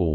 หู